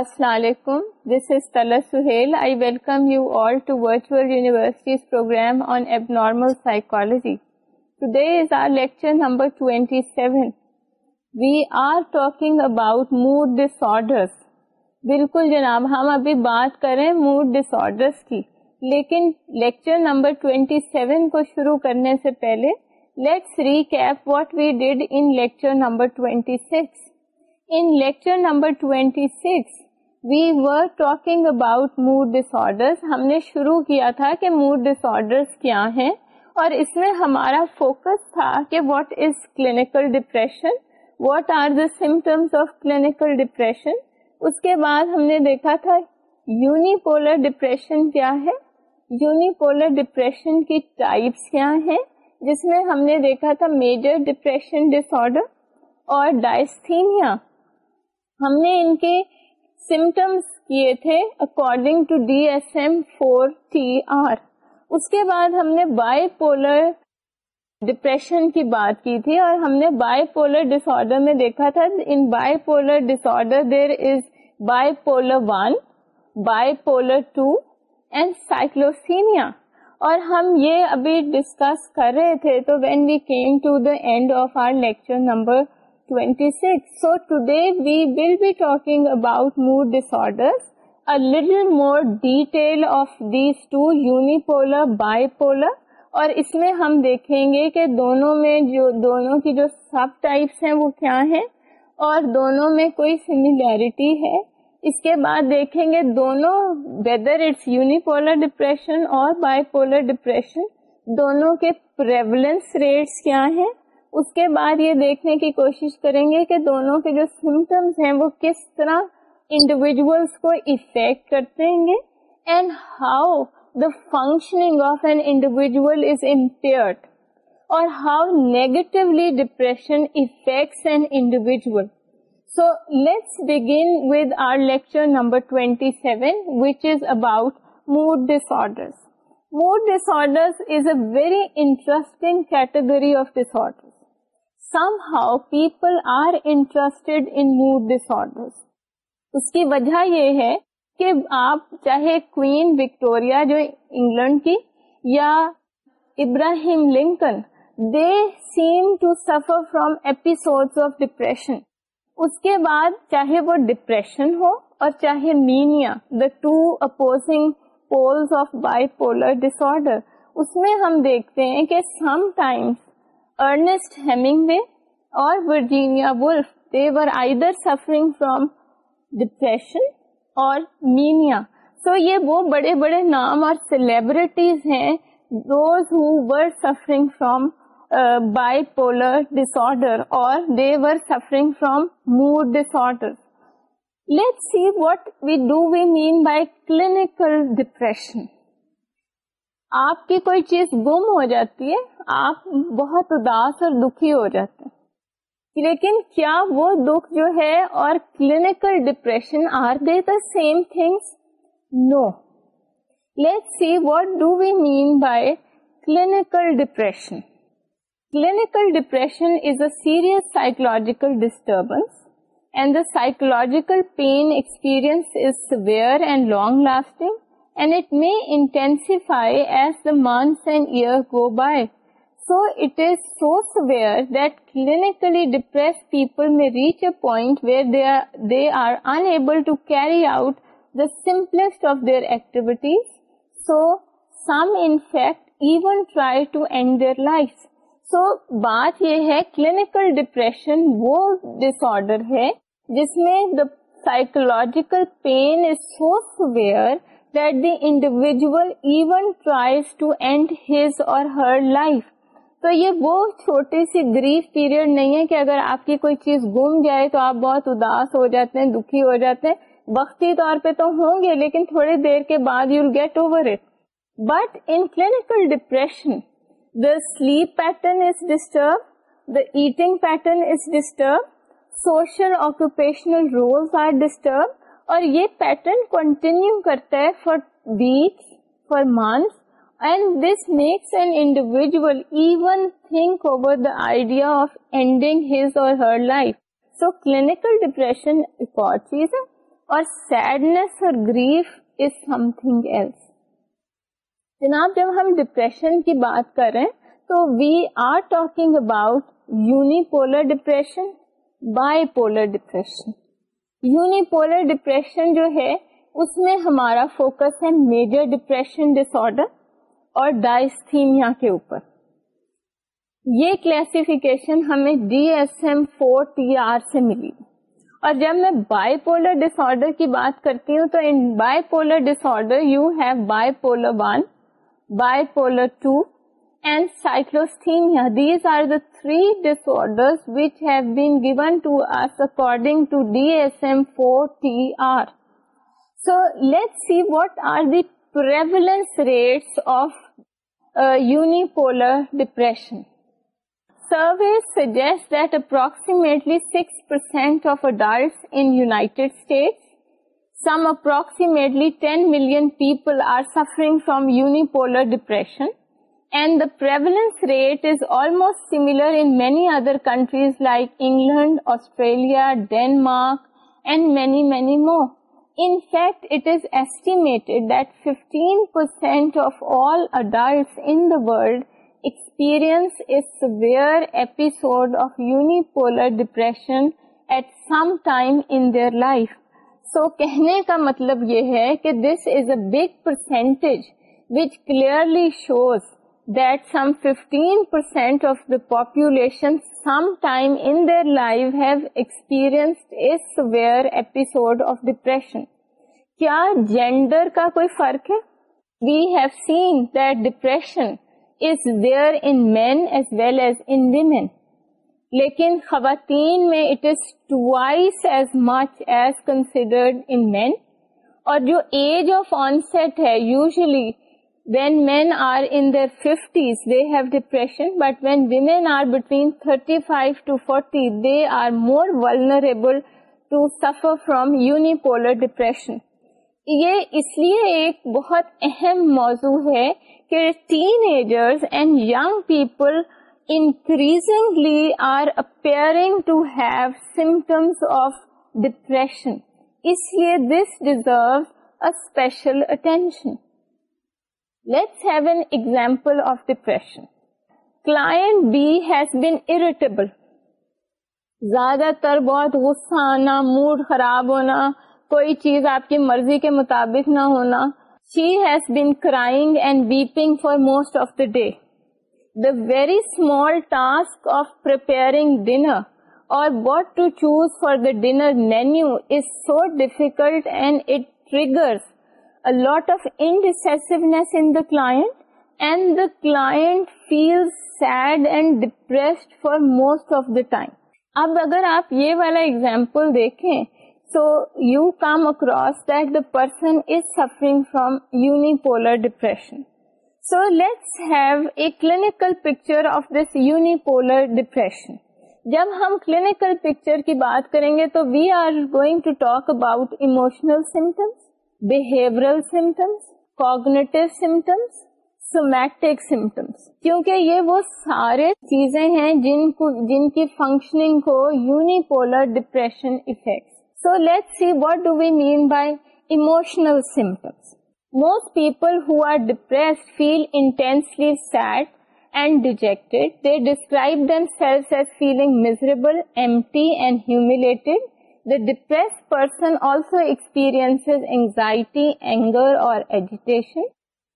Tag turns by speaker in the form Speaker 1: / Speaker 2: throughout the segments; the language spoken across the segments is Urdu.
Speaker 1: السلام علیکم دس از طلع Sohail I welcome you all to virtual universities programme on abnormal psychology today is our lecture twenty seven we are about موڈرس بالکل جناب ہم ابھی بات کریں موڈ ڈس آڈرس کی لیکن لیکچر نمبر ٹوئنٹی سیون کو شروع کرنے سے پہلے twenty six we were talking about mood disorders ہم نے شروع کیا تھا کہ موڈ ڈس ڈسرس کیا ہیں اور اس میں ہمارا فوکس تھا کہ what is clinical depression what are the symptoms of clinical depression اس کے بعد ہم نے دیکھا تھا یونیپولر ڈپریشن کیا ہے یونیپولر ڈپریشن کی ٹائپس کیا ہیں جس میں ہم نے دیکھا تھا میجر ڈپریشن ڈس آڈر اور ڈائسینیا ہم نے ان کے سمٹمس کیے تھے according to D S M four T R اس کے بعد ہم نے بائی پولر ڈپریشن کی کی بات تھی اور ہم نے بائی پولر ڈس آرڈر میں دیکھا تھا in bipolar disorder there is bipolar one bipolar two and cyclothymia اور ہم یہ ابھی ڈسکس کر رہے تھے تو when we came to the end of our lecture number 26. So today we will be talking about mood disorders. A little more detail of these two unipolar, bipolar. اور اس میں ہم دیکھیں گے کہ دونوں میں جو دونوں کی جو سب ٹائپس ہیں وہ کیا ہیں اور دونوں میں کوئی سملیرٹی ہے اس کے بعد دیکھیں گے دونوں ویدر اٹس یونیپولر ڈپریشن اور بائی پولر ڈپریشن دونوں کے پریولنس ریٹس کیا ہیں اس کے بعد یہ دیکھنے کی کوشش کریں گے کہ دونوں کے جو سمٹمس ہیں وہ کس طرح انڈیویجلس کو افیکٹ کرتے ہیں گے and how the functioning of an individual اور how negatively depression affects an so let's begin with our lecture number twenty seven which is about mood disorders mood dis is a very interesting category of disorder somehow people are in in disorders. اس کی وجہ یہ ہے کہ آپ چاہے وکٹوریا جو انگلینڈ کی یا Abraham Lincoln they seem to suffer from episode of depression اس کے بعد چاہے وہ ڈپریشن ہو اور چاہے mania the two opposing poles of bipolar disorder اس میں ہم دیکھتے ہیں کہ sometimes Virginia Woolf they suffering from depression اور سیلیبریٹیز ہیں ڈپریشن uh, آپ کی کوئی چیز گم ہو جاتی ہے آپ بہت اداس اور دکھی ہو جاتے اور psychological pain is severe and long lasting and it intensify as the months and year go by so it is سورس severe that clinically depressed people میں reach a point carry out of their life so بات یہ ہے کلینکل ڈپریشن وہ ڈسر ہے جس میں دا سائیکولوجیکل پین از سورس severe that the individual even tries to end his اور ہر لائف تو یہ وہ چھوٹی سی گریف پیریڈ نہیں ہے کہ اگر آپ کی کوئی چیز گم جائے تو آپ بہت اداس ہو جاتے ہیں دکھی ہو جاتے ہیں وقتی طور پہ تو ہوں گے لیکن تھوڑی دیر کے بعد you get over it but in clinical depression the sleep pattern is disturb the eating pattern is disturb social occupational roles are disturb اور یہ پیٹرن کنٹینیو کرتا ہے for weeks for month and this makes an individual even think of idea of ending so clinical depression اور سیڈنس اور grief is something L جناب جب ہم ڈپریشن کی بات کر رہے ہیں تو we are talking about unipolar depression bipolar depression unipolar depression جو ہے اس میں ہمارا فوکس ہے میجر ڈپریشن ڈس آرڈر اور ڈائسٹیمیا کے اوپر یہ کلیسیفیکیشن ہمیں D S M four T R سے ملی اور جب میں بائی پولر ڈس آرڈر کی بات کرتی ہوں تو ان bipolar disorder you have bipolar one bipolar two and cyclothymia these are the three disorder which have been given to us according to D S M four T R so let see what are the stats unipolar depression سرویزرٹلی six percents پیپلنگ from یونر depressions rate is almost similar other countries like England Australia Denmark and many many more in fact is ایسٹی world experience is severe episode of unipolar depression at some time انائف so کہنے کا مطلب یہ ہے کہ this is a big percentage ولیئرلی shows کوئی فرق ہے خواتین میں it is twice as much as considered in men اور جو ایج آف آنسٹ ہے usually when men are to depression but when more five to forty they are depression یہ اس لیے ایک بہت اہم موضوع ہے کہ teenagers and young people increasingly are اپرگ to have symptoms of depression اس لیے this deserve special attention لیٹسمپل of depression class بیبل زیادہ تر بہت غصہ آنا موڈ خراب ہونا کوئی چیز آپ کی مرضی کے مطابق نہ ہونا she has been crying and weeping for most of the day the very small task of dinner اور what to choose for the dinner menu is so difficult and it triggers lot of انڈیس and the class sad and depressed for most of the time اب اگر آپ یہ والا اگزامپل دیکھیں so you come across that the person is suffering from unipolar depression so let's have a clinical picture of this unipolar depression جب ہم کلینکل پکچر کی بات کریں گے تو we are going to talk about emotional symptoms behavioural symptoms cognitive symptoms somatic symptoms کیونکہ یہ وہ سارے چیزیں ہیں جن کو جن کی فنکشننگ کو unipolar depression affect so let see what do we mean by emotional symptoms most people who are depress feel intensely sad and dejected. They describe themselves as feeling miserable, empty and humiliated. The depressed person also experiences anxiety, anger, or agitation.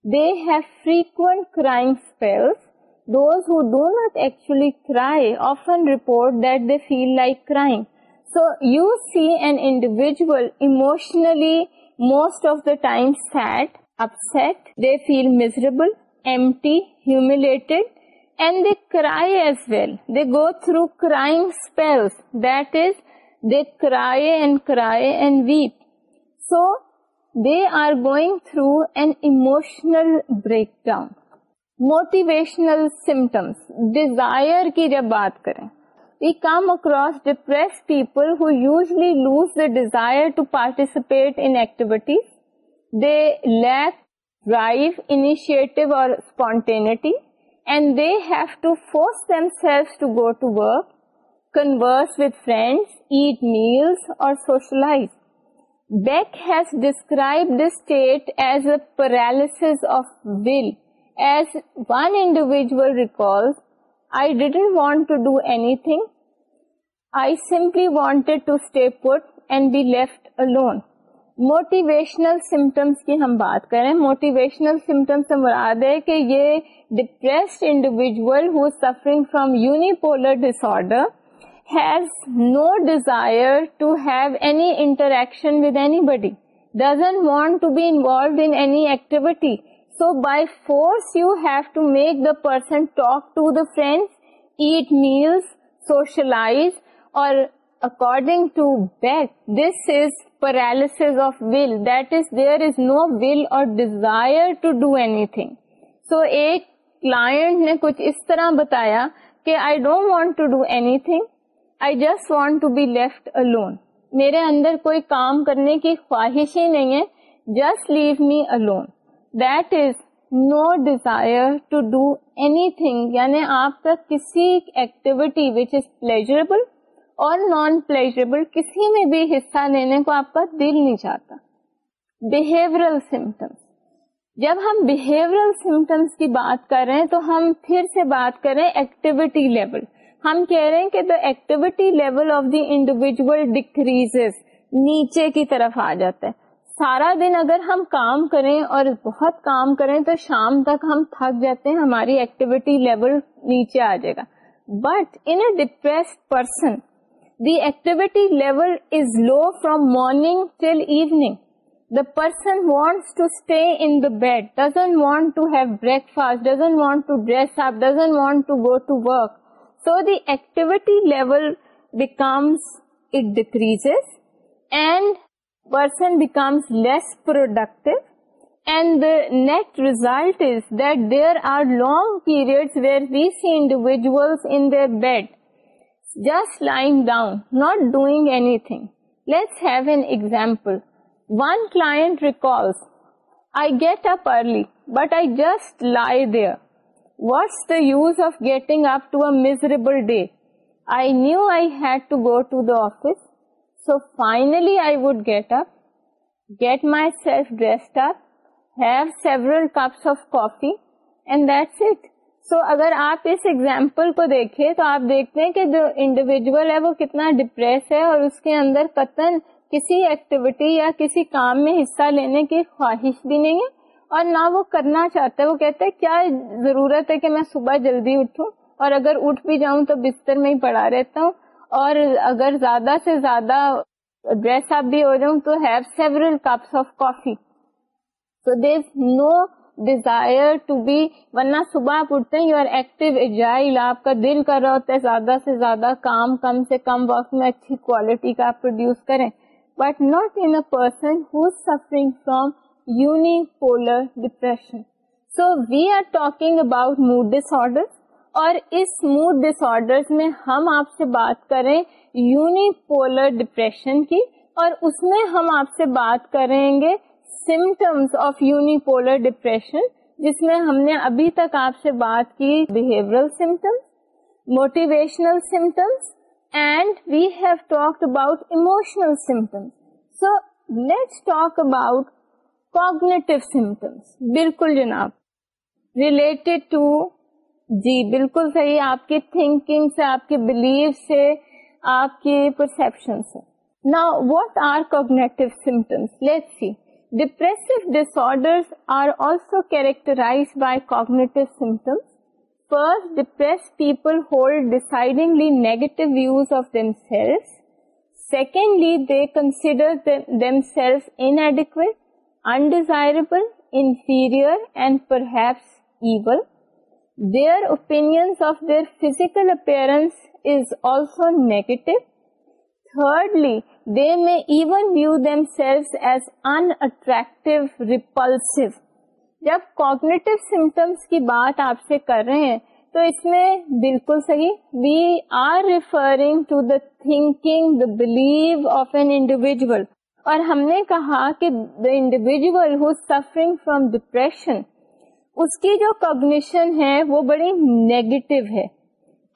Speaker 1: They have frequent crying spells. Those who do not actually cry often report that they feel like crying. So you see an individual emotionally most of the time sad, upset. They feel miserable, empty, humiliated, and they cry as well. They go through crying spells. That is, cry and cry and weep so they are going through an emotional breakdown motivational symptoms desire کی جب بات کریں we come across depressed people lose the desire to participate activities they lack initiative or spontaneity and they have to force converse with friends at meals اور socialize has describe this of will individual recall want anything I simply wanted to stay put and دیفٹ موٹیویشنل سمٹمس کی ہم بات کریں موٹیویشنل سمٹمس تو مراد ہے کہ یہ depressed individual suffering from unipolar disorder ز no desire to have any interaction with any body doesn't want to be involve activity so by force you have to make the person talk to the friend eat meal socialize اور اکارڈنگ ٹو بیس از پیرس of will is there is no will اور desire to do anything so ایک کلائنٹ نے کچھ اس طرح بتایا کہ I don't want to do anything I just want to be left alone میرے اندر کوئی کام کرنے کی خواہش ہی نہیں ہے جسٹ لیو می ا اینی تھنگ یعنی آپ کا کسی ایکٹیویٹی وچ از پلیجریبل اور نان پلیجریبل کسی میں بھی حصہ لینے کو آپ کا دل نہیں چاہتا بہیورل سمٹمس جب ہم بہیورل سمٹمس کی بات کر رہے ہیں تو ہم پھر سے بات کریں ایکٹیویٹی لیول ہم کہہ رہے ہیں کہ the activity level of the individual decrease نیچے کی طرف آ جاتا ہے سارا دن اگر ہم کام کریں اور بہت کام کریں تو شام تک ہم تھک جاتے ہیں ہماری ایکٹیویٹی لیول نیچے آ جائے گا but in depress person the activity level is low from morning till evening the person the bed doesn't want to have breakfast want to dress up doesn't want to go to work So the activity level becomes, it decreases, and person becomes less productive, and the net result is that there are long periods where we see individuals in their bed just lying down, not doing anything. Let's have an example. One client recalls, I get up early, but I just lie there. What's the use of getting Uppal day I knew I had to go to the office so finally I would get up get myself dressed up have several cups of coffee and that's اگر آپ اس ایگزامپل کو دیکھیں تو آپ دیکھتے ہیں کہ جو انڈیویجل ہے وہ کتنا ڈپریس ہے اور اس کے اندر کتن کسی ایکٹیویٹی یا کسی کام میں حصہ لینے کی خواہش بھی نہیں گی اور نہ وہ کرنا چاہتا ہے وہ کہتا ہے کیا ضرورت ہے کہ میں صبح جلدی اٹھوں اور اگر اٹھ بھی جاؤں تو بستر میں ہی پڑا رہتا ہوں اور اگر زیادہ سے زیادہ ڈریس اپ بھی ہو جاؤں تو have several cups of coffee so there is no desire to be ورنہ صبح آپ اٹھتے ہیں یو آر ایکٹیو ایجائل آپ کا دل کر رہا ہوتا ہے زیادہ سے زیادہ کام کم سے کم وقت میں اچھی کوالٹی کا آپ پروڈیوس کریں but not in person who suffering from depression so we are talking about mood disorder اور اس موڈ ڈس آرڈر میں ہم آپ سے بات کریں ڈپریشن کی اور اس میں ہم آپ سے بات کریں گے سمٹمس آف یونیپولر ڈپریشن جس میں ہم نے ابھی تک آپ سے بات کی behaviour symptoms motivational symptoms and we have talk about emotional symptoms so let's talk about cognitive symptoms بالکل جناب ریلیٹیڈ ٹو جی بالکل صحیح آپ کی تھنکنگ سے آپ کے بلیو سے آپ کی پرسپشن سے نا what are cognitive symptoms let see depress also characterize by cognitive symptoms first depress people hold decidedly negative views of them sales secondly they consider them inadequate undesirable, inferior and perhaps evil. Their opinions of their physical appearance is also negative. Thirdly, they may even view themselves as unattractive, repulsive. جب کوگنیٹو سمٹمس کی بات آپ سے کر رہے ہیں تو اس میں بالکل صحیح we are referring to the thinking the blue of an individual اور ہم نے کہا کہ ہو سفرنگ فروم ڈپریشن اس کی جو کوگنیشن ہے وہ بڑی نیگیٹو ہے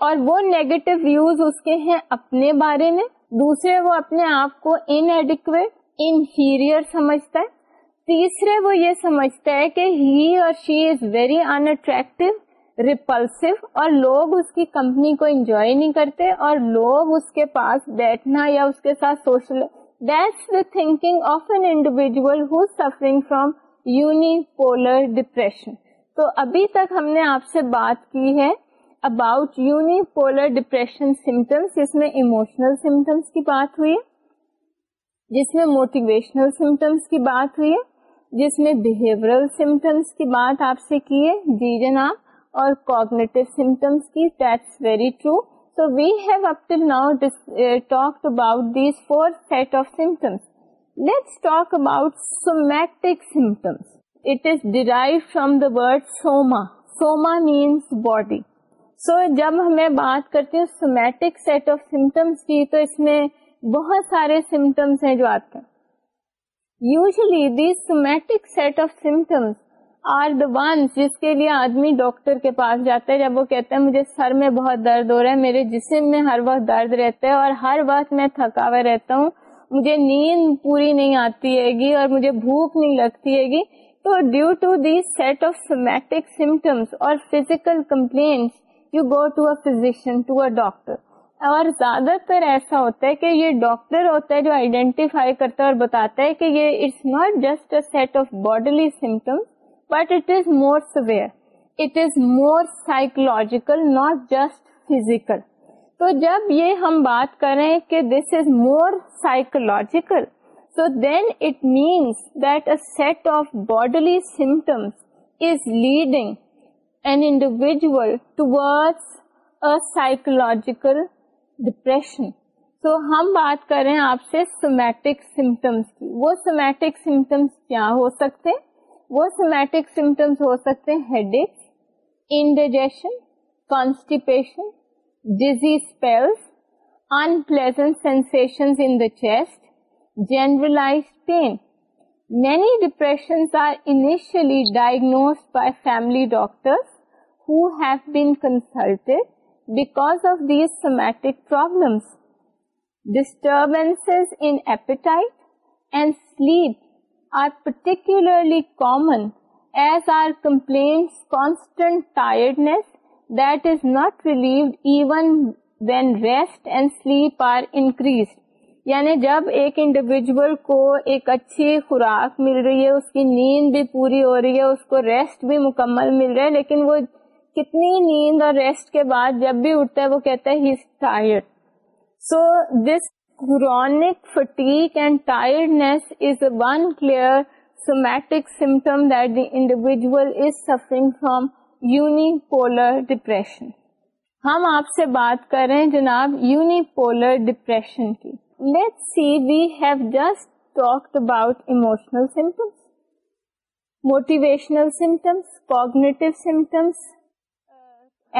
Speaker 1: اور وہ نیگیٹو ویوز اس کے ہیں اپنے بارے میں دوسرے وہ اپنے آپ کو ان ایڈیکویٹ انفیریئر سمجھتا ہے تیسرے وہ یہ سمجھتا ہے کہ ہی اور she is very attractive repulsive اور لوگ اس کی کمپنی کو انجوائے نہیں کرتے اور لوگ اس کے پاس بیٹھنا یا اس کے ساتھ social thinking of an individual from unipolar depression تو ابھی تک ہم نے آپ سے بات کی ہے اباؤٹ یونیپولر ڈپریشن سمٹمس جس میں اموشنل سمٹمس کی بات ہوئی جس میں موٹیویشنل سمٹمس کی بات ہوئی جس میں بہیورل سمپٹمس کی بات آپ سے کی ہے جی جنا اور کوگنیٹو سمٹمس کی that's very true So we have up till now now uh, talked about these four set of symptoms. Let's talk about somatic symptoms. It is derived from the word soma. Soma means body. So جب ہمیں بات کرتی ہوں somatic set of symptoms کی تو اس میں بہت سارے symptoms ہیں جو آتے ہیں. Usually these somatic set of symptoms are the ones جس کے لیے آدمی ڈاکٹر کے پاس جاتا ہے جب وہ کہتے ہیں مجھے سر میں بہت درد ہو رہا ہے میرے جسم میں ہر وقت درد رہتا ہے اور ہر وقت میں تھکا ہوا رہتا ہوں مجھے نیند پوری نہیں آتی ہے گی اور مجھے بھوک نہیں لگتی ہے گی تو due to set of symptoms اور physical complaints you go to a to a doctor اور زیادہ تر ایسا ہوتا ہے کہ یہ ڈاکٹر ہوتا ہے جو آئیڈینٹیفائی کرتا ہے اور بتاتا ہے کہ یہ it's not just a set of bodily symptoms but it is more severe it is more psychological not just physical تو جب یہ ہم بات کریں کہ this is more cycle so then it means of bodily symptoms is leading an individual ٹورڈولوجیکل depression سو ہم بات کریں آپ سے سومیٹک سمٹمس کی وہ سمیٹک سمٹمس کیا ہو سکتے وہ سیمیٹک سمٹمس ہو سکتے ہیں headache indigestion constipation dizzy spells unpleasant sensation in the chest generalise pain many depression are initially diagnose by family doctors who have been consulted because of these somatic problems disturbance in appetite and sleep are particularly common as are complaints constant tiredness that is not relieved even when rest and sleep are increased. یعنی جب ایک انڈیویجول کو ایک اچھی خوراک مل رہی ہے اس کی نیند بھی پوری ہو رہی ہے اس کو ریسٹ بھی مکمل مل رہا ہے لیکن وہ کتنی نیند اور ریسٹ کے بعد جب بھی اٹھتا ہے وہ کہتا ہے he tired so this chronic fatigue and tiredness is is one clear somatic symptom that the individual suffering from unipolar depression. ہم آپ سے بات کر رہے ہیں جناب یونیپولر ڈپریشن کی let see have just talk about emotional symptoms motivational symptoms cognitive symptoms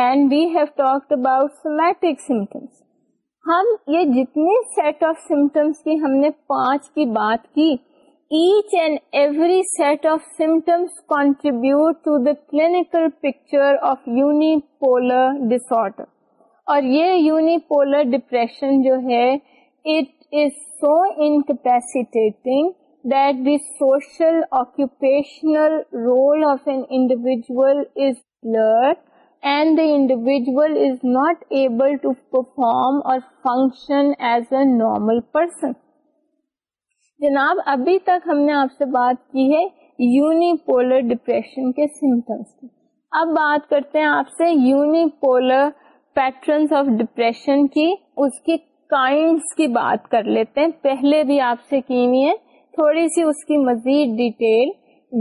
Speaker 1: and we have talk about somatic symptoms ہم یہ جتنے سیٹ آف سمٹمس کی ہم نے پانچ کی بات کی each and every set of symptoms contribute to the clinical picture of unipolar ڈس اور یہ یونی پولر ڈپریشن جو ہے it is so that the social occupational role of an individual is lowered and the individual is not able to perform اور function as a normal person جناب ابھی تک ہم نے آپ سے بات کی ہے یونیپولر ڈپریشن کے سمٹمس کی اب بات کرتے ہیں آپ سے یونیپولر پیٹرنس آف ڈپریشن کی اس کی کائنڈس کی بات کر لیتے ہیں پہلے بھی آپ سے کی ہوئی ہے تھوڑی سی اس کی مزید detail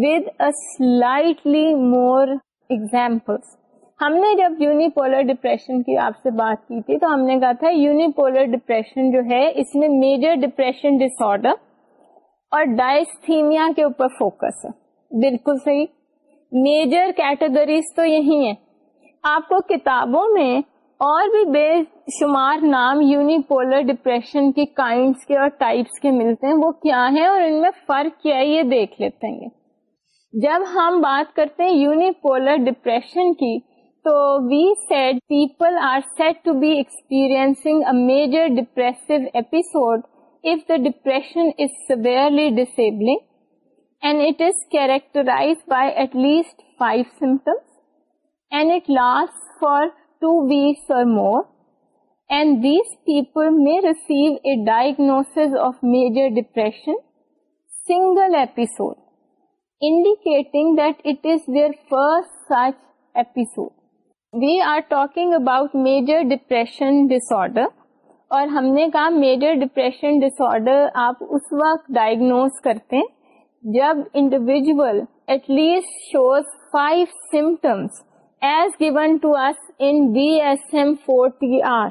Speaker 1: with a slightly more examples ہم نے جب یونیپولر ڈپریشن کی آپ سے بات کی تھی تو ہم نے کہا تھا یونیپولر ڈپریشن جو ہے اس میں major major depression disorder کے اوپر فوکس ہے بالکل صحیح کیٹیگریز تو یہی ہیں آپ کو کتابوں میں اور بھی بے شمار نام یونیپولر ڈپریشن کی کائنڈس کے اور ٹائپس کے ملتے ہیں وہ کیا ہیں اور ان میں فرق کیا ہے یہ دیکھ لیتے ہیں جب ہم بات کرتے ہیں یونیپولر ڈپریشن کی So we said people are said to be experiencing a major depressive episode if the depression is severely disabling and it is characterized by at least 5 symptoms and it lasts for 2 weeks or more, and these people may receive a diagnosis of major depression single episode, indicating that it is their first such episode. We are talking about major depression disorder اور ہم نے کہا میجر ڈپریشن ڈس آرڈر آپ اس وقت ڈائگنوز کرتے ہیں جب individual at least shows five symptoms as given to in be S M four T R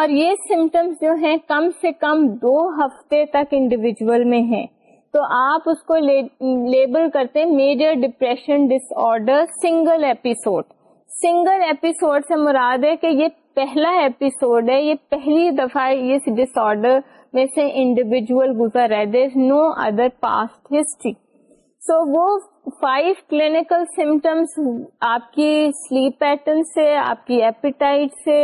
Speaker 1: اور یہ سمٹمس جو ہیں کم سے کم دو ہفتے تک انڈیویژل میں ہیں تو آپ اس کو لیبل کرتے major depression disorder single episode single episode سے مراد ہے کہ یہ پہلا ایپیسوڈ ہے یہ پہلی دفعہ اس ڈس آرڈر میں سے انڈیویجل گزر رہے no other past history so وہ فائیو کلینکل سمٹمس آپ کی سلیپ پیٹرن سے آپ کی ایپیٹائٹ سے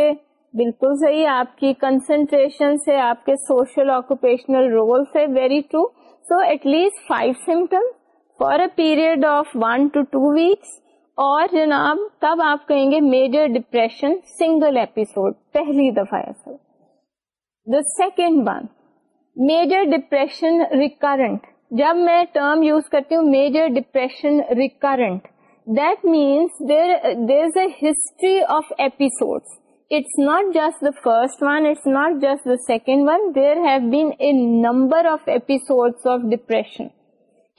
Speaker 1: بالکل صحیح آپ کی کنسنٹریشن سے آپ کے سوشل آکوپیشنل رول سے very true so at least five symptoms for a period of one to two weeks اور جناب تب آپ کہیں گے میجر ڈپریشن سنگل ایپیسوڈ پہلی دفعہ ایسا the second major depression recurrent جب میں ٹرم یوز کرتی ہوں major depression recurrent that means there there is a history of episode it's not just the first one it's not just the second one there have been a number of episode of depression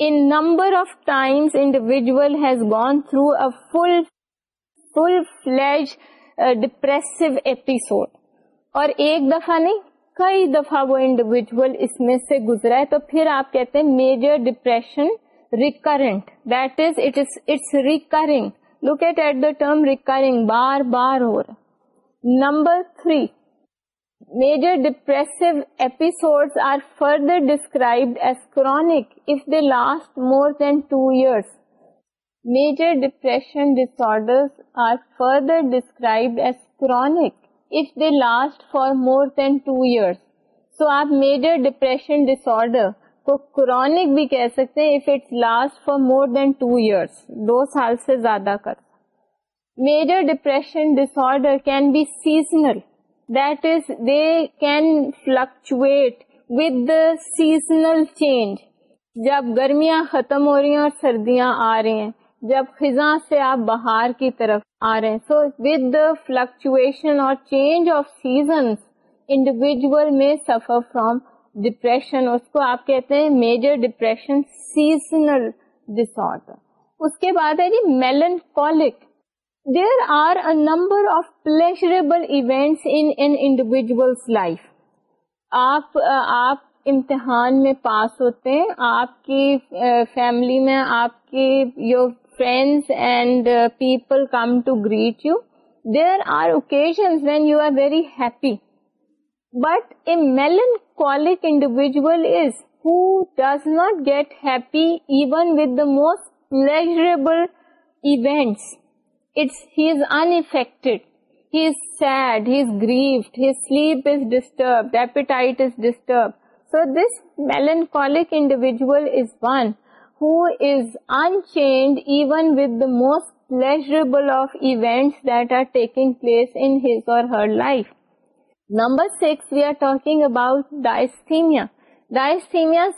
Speaker 1: number of times individual gone through full full fledged depress episode اور ایک دفعہ نہیں کئی دفعہ وہ انڈیویژل اس میں سے گزرا ہے تو پھر آپ کہتے ہیں major depression recurrent that is it's recurring locate at the term recurring بار بار اور number three major depress episode are further describe as chronic last more than two years major depression disorder describe as chronic if they last for more than two years so آپ میجر ڈپریشن ڈسڈر کو کرونک بھی کہہ سکتے ہیں دو سال سے زیادہ کر major depression disorder can be seasonal seasonal change جب گرمیاں ختم ہو رہی ہیں اور سردیاں آ رہی ہیں جب خزاں سے آپ بہار کی طرف آ رہے ہیں سو ود دا فلکچویشن اور چینج آف سیزنس انڈیویژل میں سفر فرام ڈپریشن اس کو آپ کہتے ہیں میجر ڈپریشن سیزنل ڈیسورٹ اس کے بعد ہے جی melancholic there are number of pleasurable events in individual's life آپ آپ امتحان میں پاس ہوتے ہیں آپ کی فیملی میں آپ کے your friends and people come to greet you there are occasions when you are very happy but a melan individual is who does not get happy even with the most pleasurable events most please of event place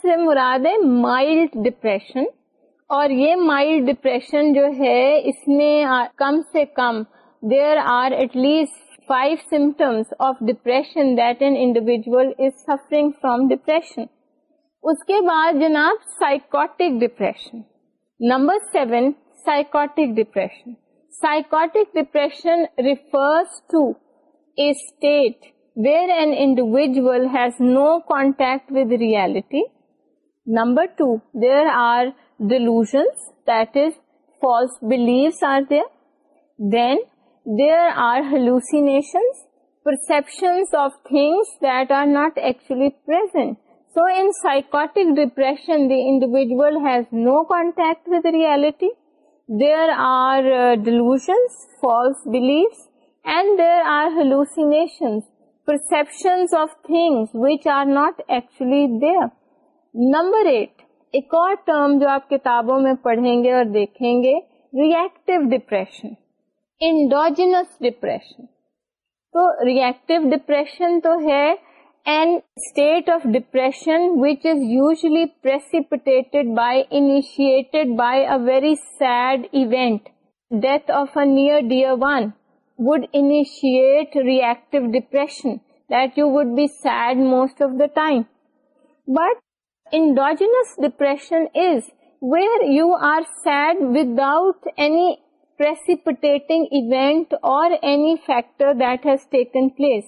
Speaker 1: اور مراد مائلڈ ڈپریشن اور یہ مائلڈ ڈپریشن جو ہے اس میں کم سے کم there are at least five symptoms of depression depression that an is suffering اس کے بعد جناب depression number seven psychotic depression psychotic depression refers to a state where an individual has no contact with reality number two there are delusions, that is false beliefs are there. Then there are hallucinations, perceptions of things that are not actually present. So in psychotic depression, the individual has no contact with reality. There are uh, delusions, false beliefs, and there are hallucinations, perceptions of things which are not actually there. Number 8, ایک اور ٹرم جو آپ کتابوں میں پڑھیں گے اور دیکھیں گے ریئیکٹو ڈپریشن انڈوجینس ڈپریشن تو ریئیکٹو ڈپریشن تو ہے sad event death of near dear one most initiate the depression but endogenous depression is where you are sad without any precipitating event اور any factor that has taken place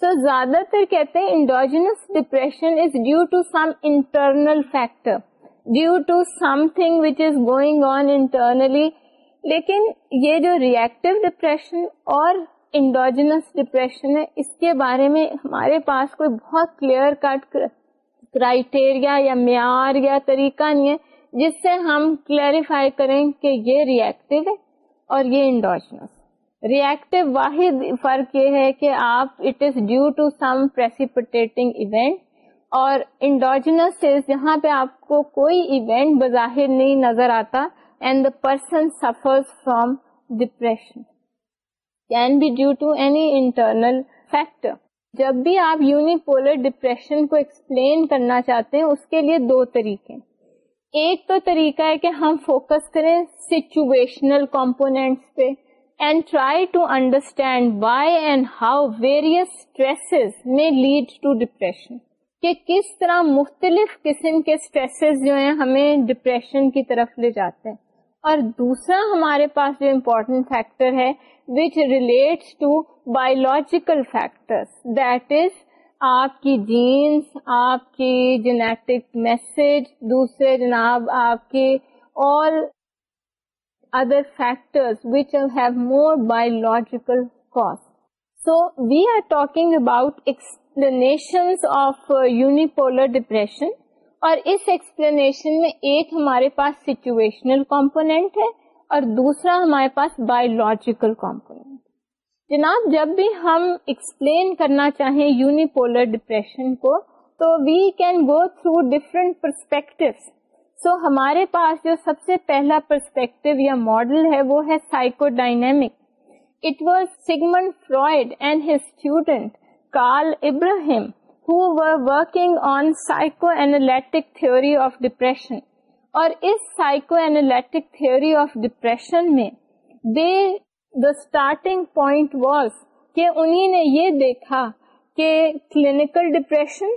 Speaker 1: so زیادہ تر کہتے ہیں endogenous depression is due to some internal factor due to something which is going on internally لیکن یہ جو ریئیکٹو ڈپریشن اور انڈوجنس ڈپریشن ہے اس کے بارے میں ہمارے پاس کوئی بہت کلیئر کٹ کرائٹیریا یا معیار یا طریقہ نہیں ہے جس سے ہم کلیریفائی کریں کہ یہ ہے اور یہ انڈوجنس واحد فرق یہ ہے کہ آپ it is due to some event اور انڈوجنس جہاں پہ آپ کو کوئی ایونٹ بظاہر نہیں نظر آتا and the person suffer from depression can be due to any internal factor جب بھی آپ یونیپولر ڈپریشن کو ایکسپلین کرنا چاہتے ہیں اس کے لیے دو طریقے ایک تو طریقہ ہے کہ ہم فوکس کریں سچویشنل کمپونیٹس پہ and try to understand why and how various stresses میں لیڈ ٹو ڈپریشن کہ کس طرح مختلف قسم کے اسٹریسز جو ہیں ہمیں ڈپریشن کی طرف لے جاتے ہیں اور دوسرا ہمارے پاس جو امپورٹنٹ فیکٹر ہے which relates to biological factor that is آپ کی جینس آپ کی جینیٹک میسج دوسرے جناب آپ کے اور other factors which have more biological cause so we are talking about explanation of unipolar depression اور اس ایکسپلینیشن میں ایک ہمارے پاس سچویشنل کمپونیٹ ہے اور دوسرا ہمارے پاس بایولوجیکل کمپونیٹ جناب جب بھی ہم ایکسپلین کرنا چاہیں یونیپولر ڈپریشن کو تو we can go through different perspective so ہمارے پاس جو سب سے پہلا پرسپیکٹو یا ماڈل ہے وہ ہے psychodynamic it was Sigmund Freud and student Karl Abraham اس point was theory of depression میں یہ دیکھا کلینکل ڈپریشن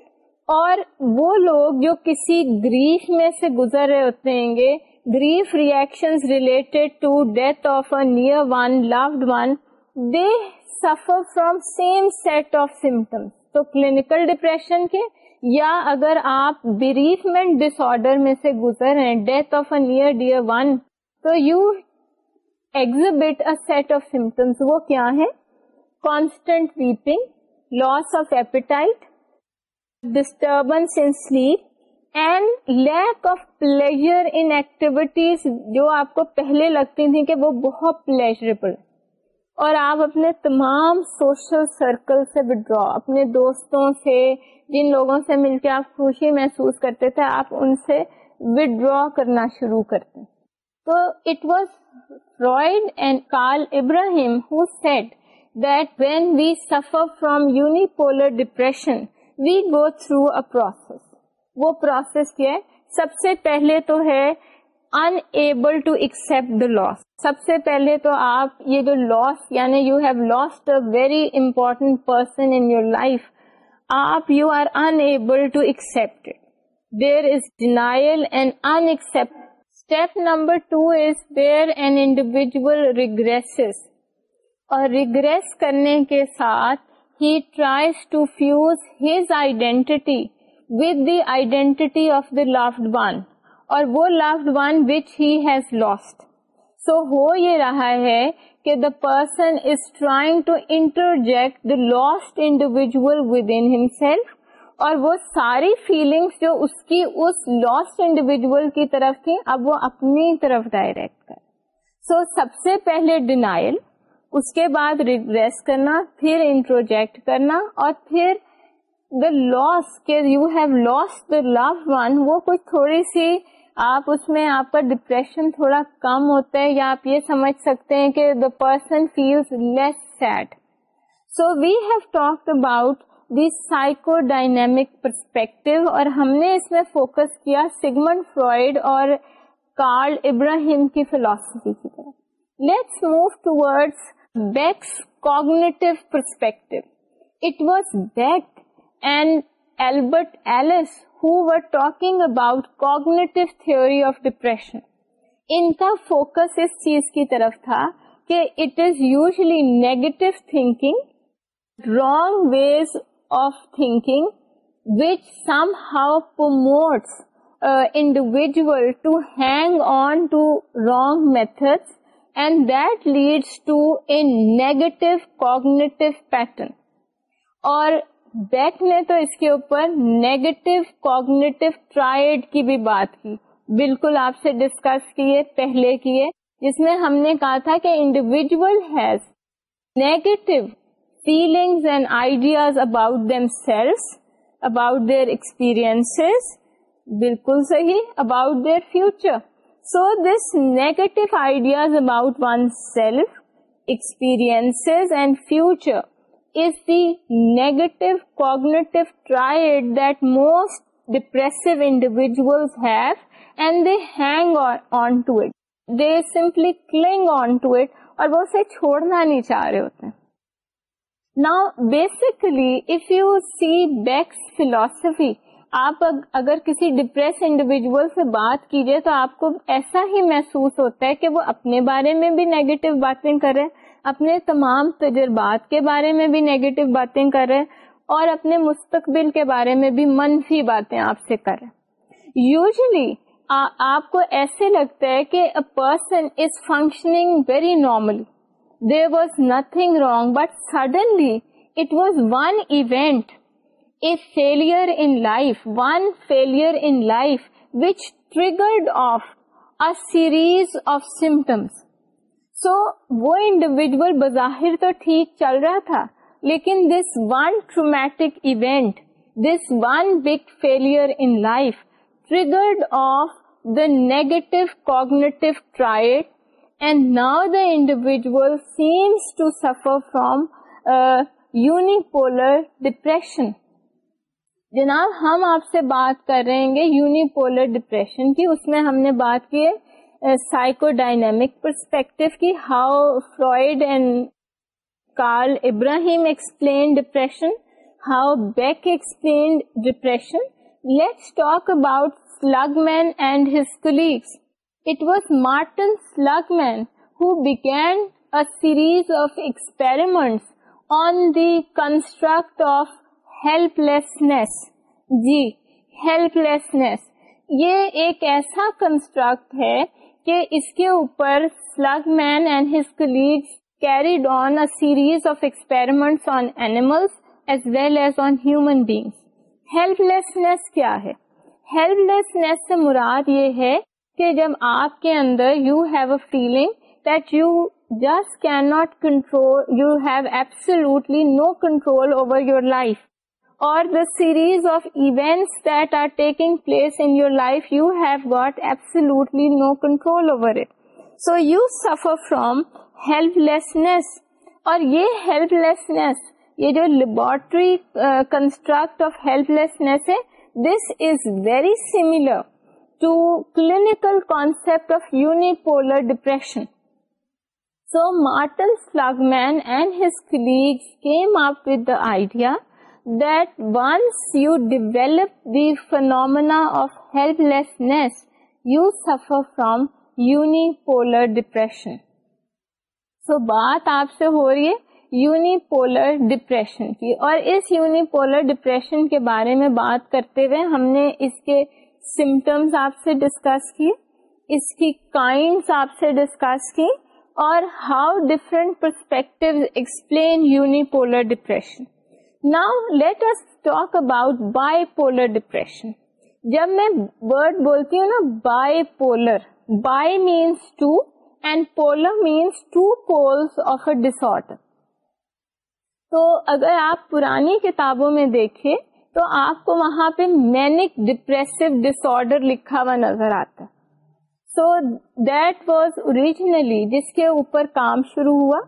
Speaker 1: اور وہ لوگ جو کسی گریف میں سے گزر رہے ہوتے ہیں گے grief reaction related to death of a near one loved one they suffer from same set of symptoms تو کلینکل ڈپریشن کے یا اگر آپ بریفمنٹ ڈس آرڈر میں سے گزر ہیں death of a near dear one تو you exhibit set of symptoms وہ کیا ہے constant weeping loss of appetite disturbance in sleep and lack of pleasure in activities جو آپ کو پہلے لگتی تھیں کہ وہ بہت پلیزریبل اور آپ اپنے تمام سوشل سرکل سے اپنے دوستوں سے جن لوگوں سے مل کے آپ خوشی محسوس کرتے تھے آپ ان سے کرنا شروع کرتے تو it was Freud and Karl Abraham who said that when we suffer from unipolar depression we go through a process وہ پروسیس کیا ہے سب سے پہلے تو ہے loss سب سے پہلے تو آپ یہ جو لاس یعنی you have very important person life آپ you are denial and individual regress اور ریگریس کرنے کے ساتھ ہی tries to fuse his identity with the identity of the loved one اور وہ loved one which he has lost so ہو یہ رہا ہے کہ the person is trying to introject the lost individual within himself اور وہ ساری فیلنگس جو اس کی اس لاسٹ انڈیویجل کی طرف تھی اب وہ اپنی طرف ڈائریکٹ کر سو سب سے پہلے ڈینائل اس کے بعد ریگریس کرنا پھر انٹروجیکٹ کرنا اور پھر دا لاس کے you have lost the love one وہ کچھ تھوڑی سی آپ اس میں آپ کا ڈپریشن تھوڑا کم ہوتا ہے یا آپ یہ سمجھ سکتے ہیں کہ the person less sad so we have about the psycho dynamic perspective اور ہم نے اس میں فوکس کیا سیگمنڈ فرائڈ اور کارل ابراہیم کی فلاسفی کی طرف let's move towards Beck's cognitive perspective it was Beck and Albert Ellis ہوگا ان کا فوکس اس چیز کی طرف تھا کہ individual to hang on to wrong methods and that leads to a negative cognitive pattern اور بیک نے تو اس کے اوپر نیگیٹو کوگنیٹو ٹرائڈ کی بھی بات کی بالکل آپ سے ڈسکس کیے پہلے کیے جس میں ہم نے کہا تھا کہ individual has negative feeling and ideas about them sales about their experience بالکل صحیح about their future so this negative ideas about one self experience and future چھوڑنا نہیں چاہ رہے ہوتے نا if you see Beck's philosophy آپ اگر کسی ڈپریس انڈیویجل سے بات کیجیے تو آپ کو ایسا ہی محسوس ہوتا ہے کہ وہ اپنے بارے میں بھی نیگیٹو باتیں کریں اپنے تمام تجربات کے بارے میں بھی نیگیٹو باتیں کر رہے اور اپنے مستقبل کے بارے میں بھی منفی باتیں آپ سے کر رہے یوزلی آپ کو ایسے لگتا ہے کہ person is functioning very normal there was nothing wrong but suddenly it was one event a fail in life one fail in life which triggered off a series of symptoms so وہ انڈیویجل بظاہر تو ٹھیک چل رہا تھا لیکن this one traumatic event this one big fail in life triggered off the negative cognitive triad and now the individual seems to suffer from unipolar depression جناب ہم آپ سے بات کر رہے گی یونیپولر ڈپریشن کی اس میں ہم نے بات کی ہے سائیکو ڈائنمک پرسپیکٹو کی how Freud and Karl Abraham explain depression how Beck explain depression let's talk about Seligman and his colleagues it was Martin Seligman who began series of experiments on the construct of helplessness جی ہیلپ لیسنیس یہ ایک ایسا کنسٹرکٹ ہے کہ اس کے اوپر Seligman and his colleagues carried on a series of experiment on animal as well as on human beings helplessness کیا ہے ہیلپ لیسنیس سے مراد یہ ہے کہ جب آپ کے اندر you have a feeling that you just can not control you have absolutely no control over your life یہ ہیلپ یہ جو laboratory construct of helplessness ہے this is very similar to clinical of unipolar depression so Martin Seligman and his colleague came up with the idea phenomena of helplessness you suffer from unipolar depression so بات آپ سے ہو رہی ہے یونیپولر ڈپریشن کی اور اس یونیپولر ڈپریشن کے بارے میں بات کرتے ہوئے ہم نے اس کے سمٹمس آپ سے ڈسکس کی اس کی کائنڈس آپ سے ڈسکس کی اور how different perspective explain unipolar depression نا let's talk about bipolar depression جب میں bipolar bi means two and polar means two poles ڈسٹ تو اگر آپ پرانی کتابوں میں دیکھیں تو آپ کو وہاں پہ مینک ڈپریسو ڈس آرڈر لکھا ہوا نظر آتا سو دیٹ واز اوریجنلی جس کے اوپر کام شروع ہوا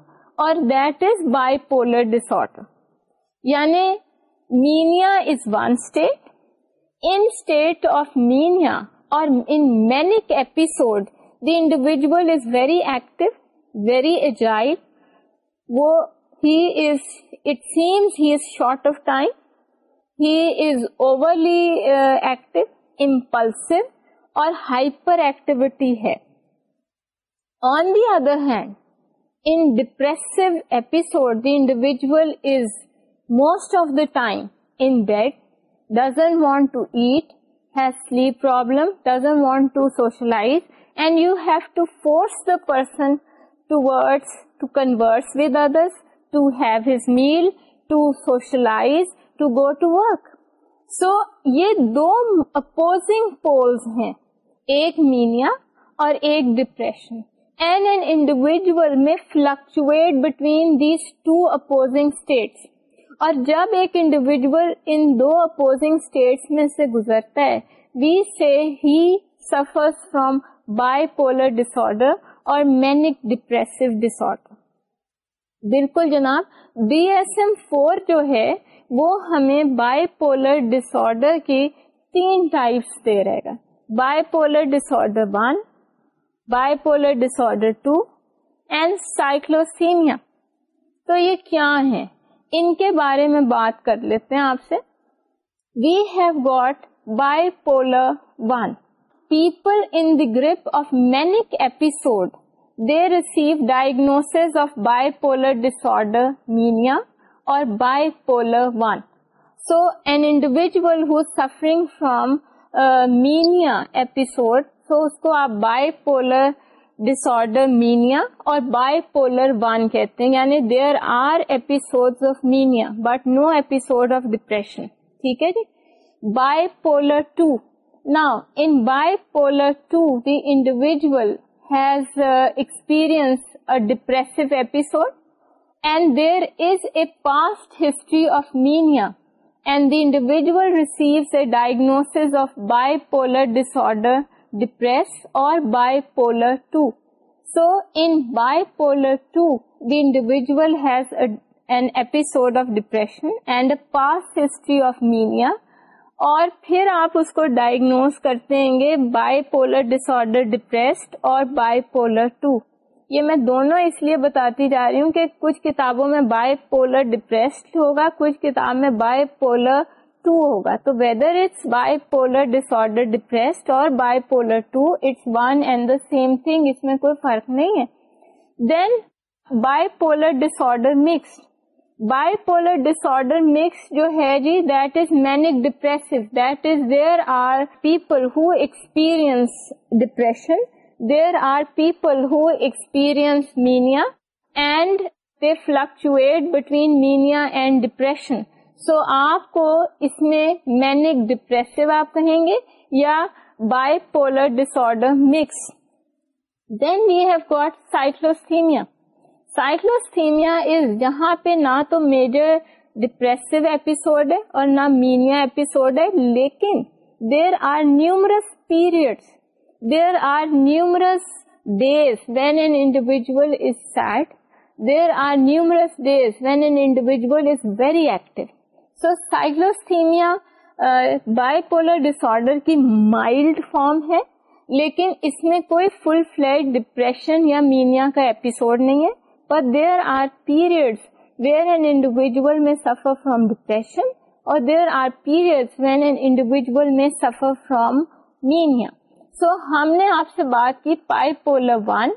Speaker 1: اور that is bipolar disorder یعنی mania is one state in state of mania اور in manic episode the individual is very active very agile وہ he is it seems he is short of time he is overly active impulsive اور ہائپر ایکٹیویٹی ہے on the other hand in depressive episode the individual is most of the time and doesn't want to eat has sleep problem to socialize and you have to force the person to word to converse with others to have his meal to socialize to go to work so یہ دو اپوزنگ پولس ہیں ایک مینیا اور ایک ڈپریشن این اینڈ انڈیویژل میں fluctuate between these two opposing states اور جب ایک انڈیویجل ان دو اپوزنگ اسٹیٹس میں سے گزرتا ہے وی سے ہی suffer from bipolar disorder اور مینک ڈپریس آڈر بالکل جناب بی ایس ایم فور جو ہے وہ ہمیں بائی پولر ڈس آڈر کی تین ٹائپس دے رہے گا bipolar disorder one bipolar disorder two and cyclothymia تو یہ کیا ہے ان کے بارے میں بات کر لیتے ہیں آپ سے we have got bipolar one people in the grip of manic episode they receive diagnosis of bipolar disorder mania اور bipolar one so an individual who suffering from mania episode so اس کو آپ بائی پولر آرڈر مینیا اور or episode and there is a past history of mania and the individual receives a diagnosis of bipolar disorder depressed or bipolar 2. So in bipolar 2, the individual has a, an episode of depression and a past history of mania. اور پھر آپ اس کو ڈائگنوز کرتے ہیں گے bipolar disorder depressed اور بائی پولر ٹو یہ میں دونوں اس لیے بتاتی جا رہی ہوں کہ کچھ کتابوں میں بائی پولر ڈپریسڈ ہوگا کچھ کتاب میں بائی پولر ٹو ہوگا تو whether it's bipolar disorder depressed اور bipolar two it's one and the same thing اس میں کوئی فرق نہیں ہے then bipolar disorder mix bipolar disorder mix جو ہے جی that is manic depress that is there are people who experience depression there are people who experience mania and they fluctuate between mania and depression so so, آپ کو اس میں مینک ڈپریسو آپ کہیں گے یا bipolar disorder mix then we have got cyclothymia cyclothymia is جہاں پہ نہ تو میجر ڈپریسو ایپیسوڈ ہے اور نہ مینیا ایپیسوڈ ہے لیکن there are numerous periods there are numerous days when an individual is sad there are numerous days when an individual is very active تو پولر ڈس ڈسڈر کی مائلڈ فارم ہے لیکن اس میں کوئی فل فلیٹ ڈپریشن یا مینیا کا ایپیسوڈ نہیں ہے but there are period where and individual میں سفر فرام ڈپریشن اور there are period when and individual میں سفر فرام مینیا سو ہم نے آپ سے بات کی polar one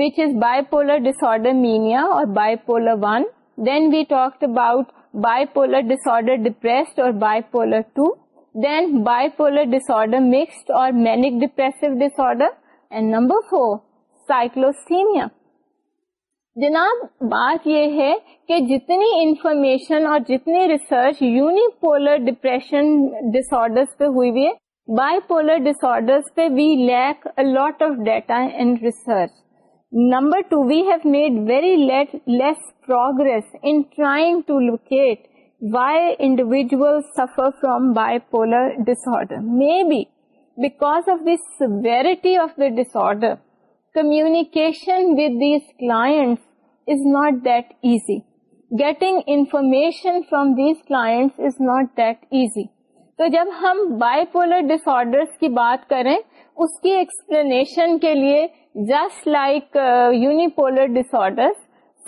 Speaker 1: which is polar disorder mania اور bipolar one then we talk about by disorder ڈسڈر or اور manic disorder and number four cyclothymia جناب بات یہ ہے کہ جتنی انفارمیشن اور جتنی ریسرچ یونیپولر ڈپریشن ڈسڈر پہ ہوئی ہوئی ہے بائی پولر ڈسڈر پہ we lack lot of data and research number two we have made very progressing to locate suffer disorder communication with these clients is not that easy getting information from these class is not that easy تو جب ہم بائی پولر ڈس آرڈر کی بات کریں اس کی ایکسپلینیشن کے لیے Just like uh, unipolar disorders,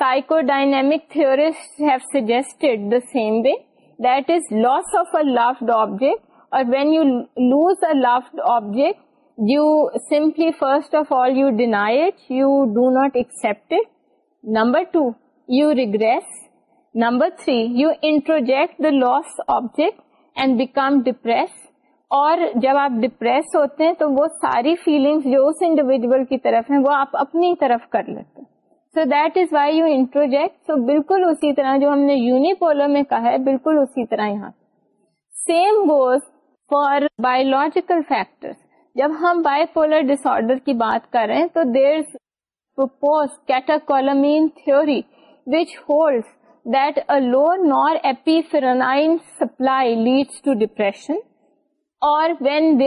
Speaker 1: psychodynamic theorists have suggested the same way, that is, loss of a loved object, or when you lose a loved object, you simply, first of all, you deny it, you do not accept it. Number two, you regress. Number three, you introject the lost object and become depressed. اور جب آپ ڈپریس ہوتے ہیں تو وہ ساری فیلنگس جو اس انڈیویجل کی طرف ہیں وہ آپ اپنی طرف کر لیتے ہیں so so that is why you introject بالکل اسی طرح جو ہم نے یونیپولو میں کہا ہے بالکل اسی طرح یہاں same goes for biological factor جب ہم بائی پولر ڈس آرڈر کی بات کر رہے ہیں تو there propose catecholamine theory which that date low norepinephrine supply leads to depression disorder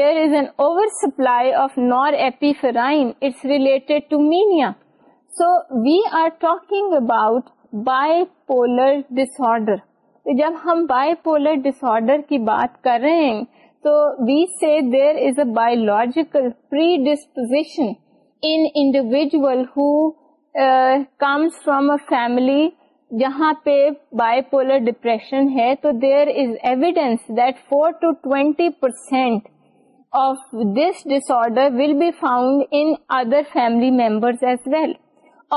Speaker 1: جب ہم بائی پولر ڈسر کی بات کر رہے ہیں تو disposition individual who comes from family جہاں پہ بائی پولر ڈپریشن ہے تو there is evidence that four to twenty percent of this disorder will be found in other family members as well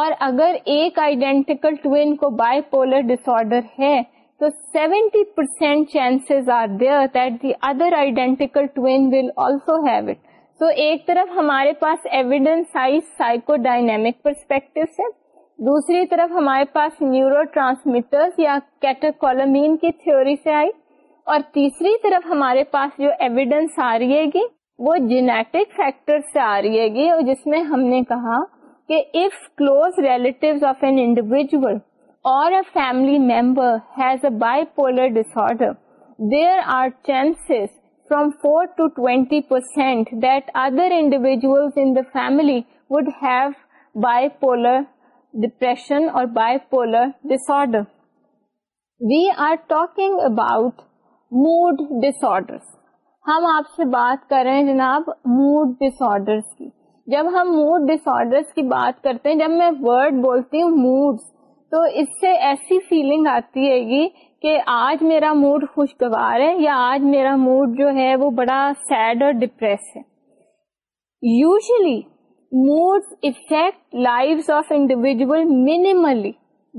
Speaker 1: اور اگر ایک آئیڈینٹیکل ٹوین کو بائی پولر ڈس آرڈر ہے تو seventy percent chances are there that the other identical twin will also have it تو ایک طرف ہمارے پاس ایویڈینس آئی سائیکو ڈائنمک پرسپیکٹو سے دوسری طرف ہمارے پاس نیورو ٹرانسمیٹر یا کیٹاکولمین کی تھیوری سے آئی اور تیسری طرف ہمارے پاس جو ایویڈینس آ رہی ہے جس میں ہم نے کہا کہ close relatives of an individual اور family member has a bipolar order there are chances from four to twenty percent that other family would have bipolar depression اور bipolar disorder. We are talking about mood disorders. ہم آپ سے بات کر رہے ہیں جناب موڈ ڈس کی جب ہم موڈ ڈسڈر کی بات کرتے ہیں جب میں ورڈ بولتی ہوں موڈس تو اس سے ایسی فیلنگ آتی ہے گی کہ آج میرا موڈ خوشگوار ہے یا آج میرا موڈ جو ہے وہ بڑا سیڈ اور ڈپریس ہے usually mood affect life of individual minimally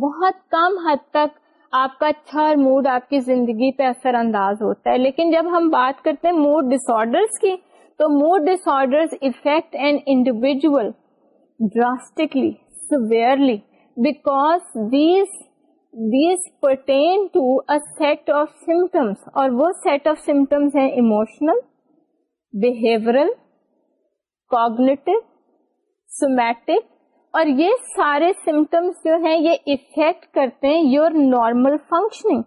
Speaker 1: بہت کم حد تک آپ کا اچھا اور موڈ آپ کی زندگی پہ اثر انداز ہوتا ہے لیکن جب ہم بات کرتے ہیں موڈ آرڈرس کی تو mood affect an individual drastically severely these these pertain to set of symptoms اور وہ سیٹ آف سمٹمس ہیں اموشنل کوگنیٹو سومیٹک اور یہ سارے سمٹمس جو ہیں یہ افیکٹ کرتے ہیں your normal functioning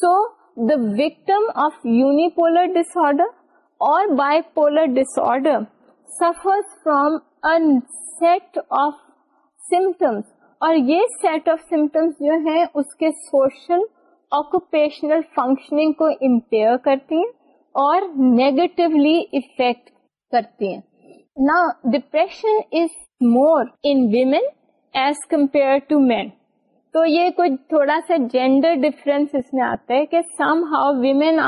Speaker 1: so the victim of unipolar disorder اور bipolar disorder suffer from set of symptoms اور یہ سیٹ آف سمٹمس جو ہیں اس کے سوشل آکوپیشنل فنکشننگ کو امپیئر کرتی ہیں اور نیگیٹولی افیکٹ کرتی ہیں depression is more in women as compare to men تو یہ کچھ تھوڑا سا جینڈر ڈفرنس اس میں آتا ہے کہ somehow women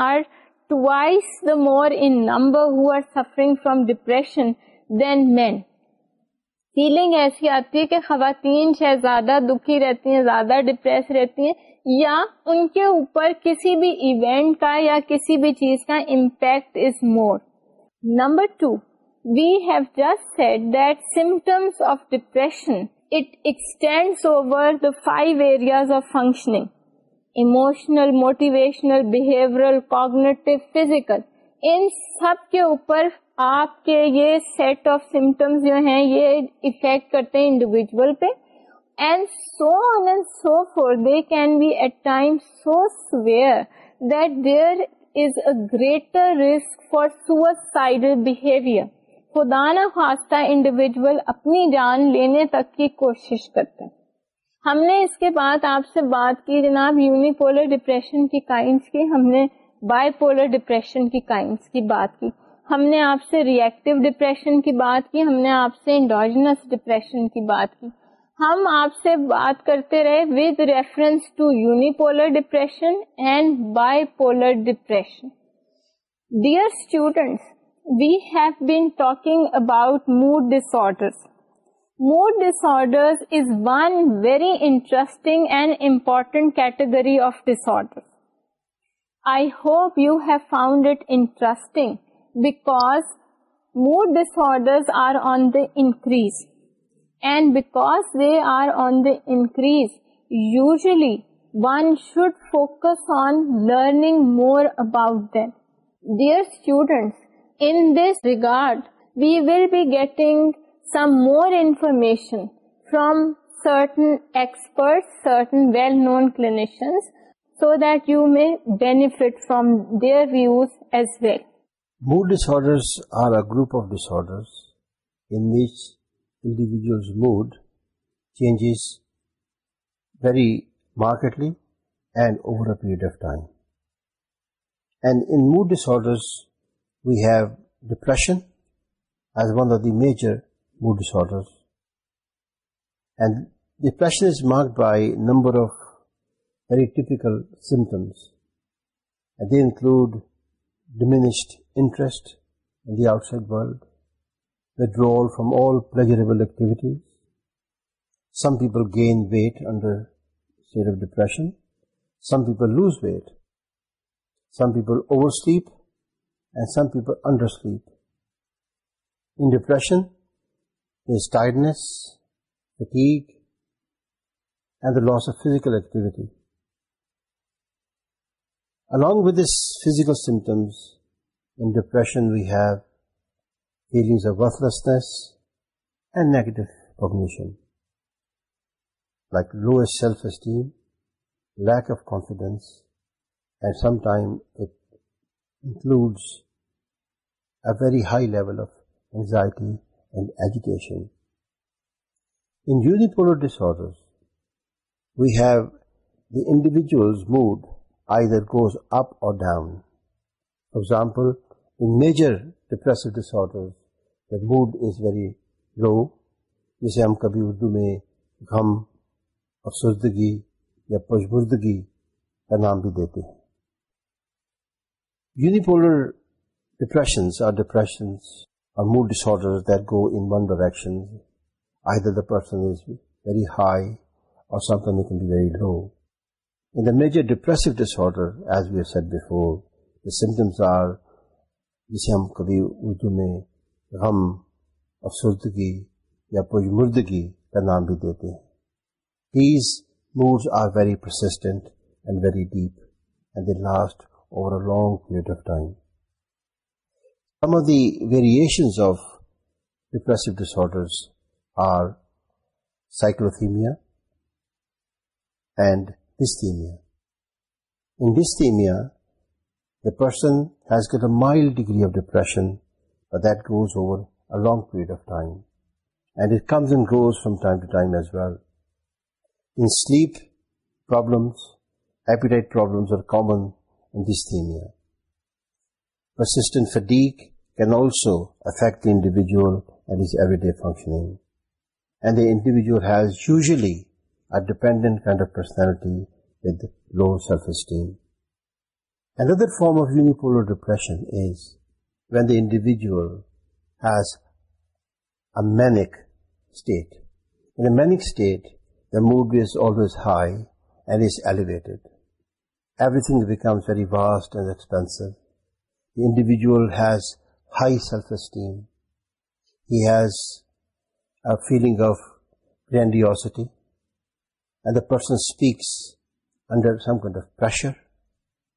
Speaker 1: from depression then men feeling ایسی آتی ہے کہ خواتین شہر زیادہ دکھی رہتی ہیں زیادہ ڈپریس رہتی ہیں یا ان کے اوپر کسی بھی ایونٹ کا یا کسی بھی چیز کا impact is more number two we've just set that symptoms of depressional motivational آپ کے یہ سیٹ آف سمٹمس جو ہیں یہ greater risk for suicide behaviour خدا نہ خواستہ انڈیویجول اپنی جان لینے تک کی کوشش کرتے ہیں ہم نے اس کے بعد آپ سے بات کی جناب یونیپولر ڈپریشن کی کائنس کی ہم نے بائی پولر ڈپریشن کی کائنس کی بات کی ہم نے آپ سے ریئیکٹو ڈپریشن کی بات کی ہم نے آپ سے انڈوجنس ڈپریشن کی بات کی ہم آپ سے بات کرتے رہے with reference to unipolar depression and bipolar depression dear students we have been talking about mood disorders. Mood disorders is one very interesting and important category of disorders. I hope you have found it interesting because mood disorders are on the increase. And because they are on the increase, usually one should focus on learning more about them. Dear students,
Speaker 2: from certain expert certain well نونیشن سو دیٹ یو میں group of ڈسرچ individual mood change very markedly mood disorder we have depression as one of the major mood disorders. And depression is marked by a number of very typical symptoms. And they include diminished interest in the outside world, withdrawal from all pleasurable activities. Some people gain weight under state of depression. Some people lose weight. Some people oversleep and some people undersleep. In depression, there is tiredness, fatigue, and the loss of physical activity. Along with these physical symptoms, in depression we have feelings of worthlessness and negative cognition, like lower self-esteem, lack of confidence, and sometimes a includes a very high level of anxiety and agitation in unipolar disorders we have the individuals mood either goes up اور down for example in major depressive disorders the mood is very low جسے ہم کبھی اردو میں غم اور سردگی یا پشبردگی کا نام بھی دیتے ہیں پرسن از ویری ہائی اور very low in the major depressive disorder as said before symptoms are جسے ہم کبھی اردو میں غم افسردگی یا پوری مردگی کا نام بھی دیتے ہیں these moods are very persistent and very deep and the last over a long period of time. Some of the variations of depressive disorders are cyclothemia and dysthymia. In dysthymia, the person has got a mild degree of depression, but that goes over a long period of time, and it comes and goes from time to time as well. In sleep, problems, appetite problems are common dysthymia per individual every day functioning and the individual has usually dependent personality with low self esteem and other form of unipolar depression individual has a manic state انٹے the mood is always high and is elevated everything becomes very vast and expensive. The individual has high self-esteem. He has a feeling of grandiosity. And the person speaks under some kind of pressure.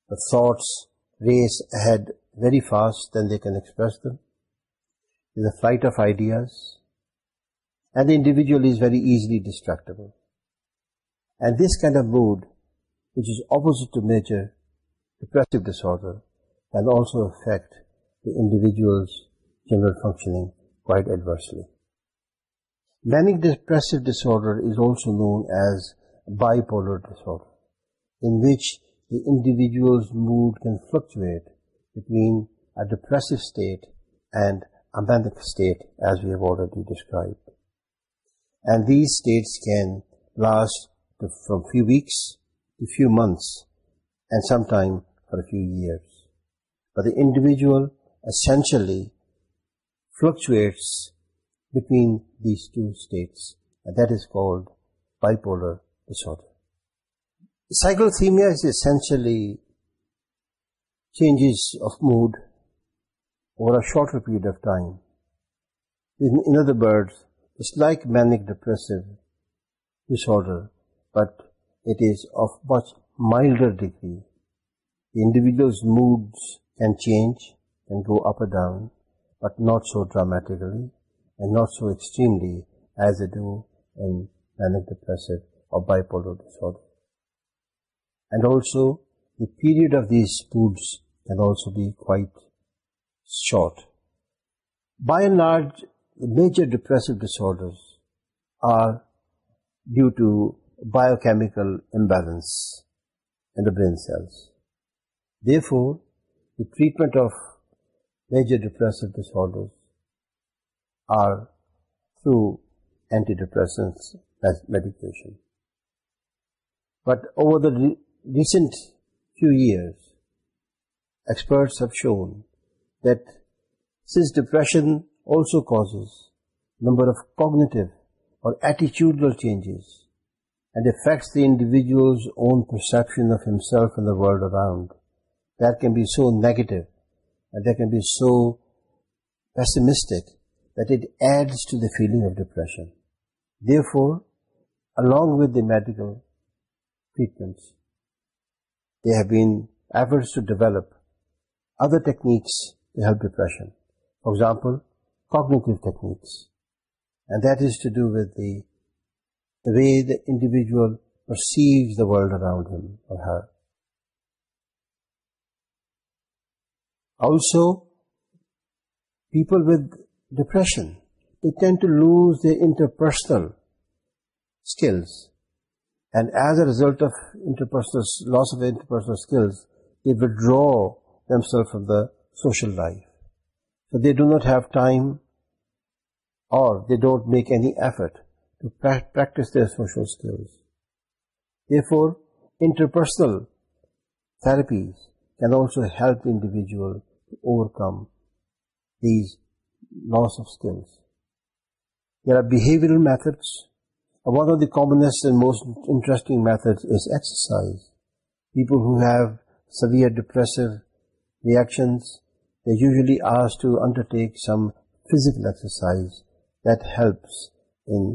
Speaker 2: The thoughts race ahead very fast than they can express them. There's a flight of ideas. And the individual is very easily distractible. And this kind of mood which is opposite to major depressive disorder, can also affect the individual's general functioning quite adversely. Manic depressive disorder is also known as bipolar disorder, in which the individual's mood can fluctuate between a depressive state and a manic state, as we have already described. And these states can last from few weeks a few months and sometime for a few years. But the individual essentially fluctuates between these two states, and that is called bipolar disorder. Cyclothemia is essentially changes of mood over a shorter period of time. In other words, it's like manic depressive disorder, but it is of much milder degree. The individual's moods can change, can go up or down, but not so dramatically and not so extremely as they do in manic depressive or bipolar disorder. And also, the period of these moods can also be quite short. By and large, the major depressive disorders are due to biochemical imbalance in the brain cells. Therefore, the treatment of major depressive disorders are through antidepressants as medication. But over the recent few years, experts have shown that since depression also causes number of cognitive or attitudinal changes and affects the individual's own perception of himself and the world around. That can be so negative, and that can be so pessimistic that it adds to the feeling of depression. Therefore, along with the medical treatments, there have been efforts to develop other techniques to help depression. For example, cognitive techniques. And that is to do with the the way the individual perceives the world around him or her. Also, people with depression, they tend to lose their interpersonal skills. And as a result of loss of interpersonal skills, they withdraw themselves from the social life. So they do not have time, or they don't make any effort to practice the social skills therefore interpersonal therapies can also help individual overcome these
Speaker 1: loss of skills there are behaviour method کاو severe depression reactions usually as to undertake some physical exercise that helps in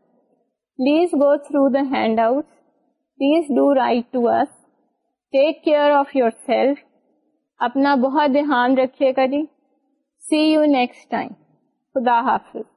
Speaker 1: please go through the handouts please do write to us take care of yourself اپنا بہت دھیان رکھیے کریں سی یو نیکسٹ ٹائم خدا حافظ